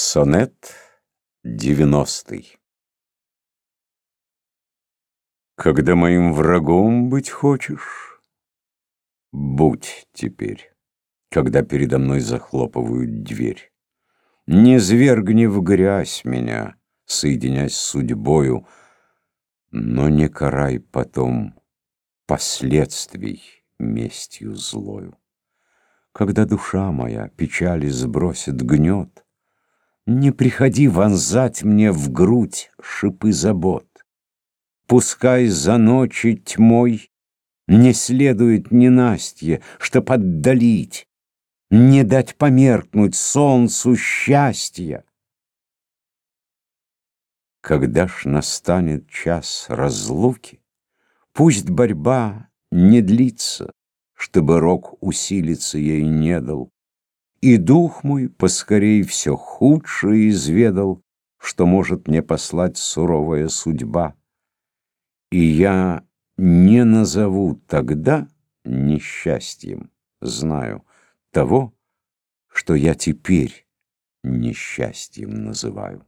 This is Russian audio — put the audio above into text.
Сонет девяностый Когда моим врагом быть хочешь, Будь теперь, когда передо мной захлопывают дверь. Не звергни в грязь меня, соединясь с судьбою, Но не карай потом последствий местью злою. Когда душа моя печали сбросит гнет, Не приходи вонзать мне в грудь шипы забот. Пускай за ночи тьмой не следует ненастье, Чтоб отдалить, не дать померкнуть солнцу счастья. Когда ж настанет час разлуки, Пусть борьба не длится, чтобы рок усилиться ей не дал. И дух мой поскорей все худшее изведал, что может мне послать суровая судьба. И я не назову тогда несчастьем, знаю, того, что я теперь несчастьем называю.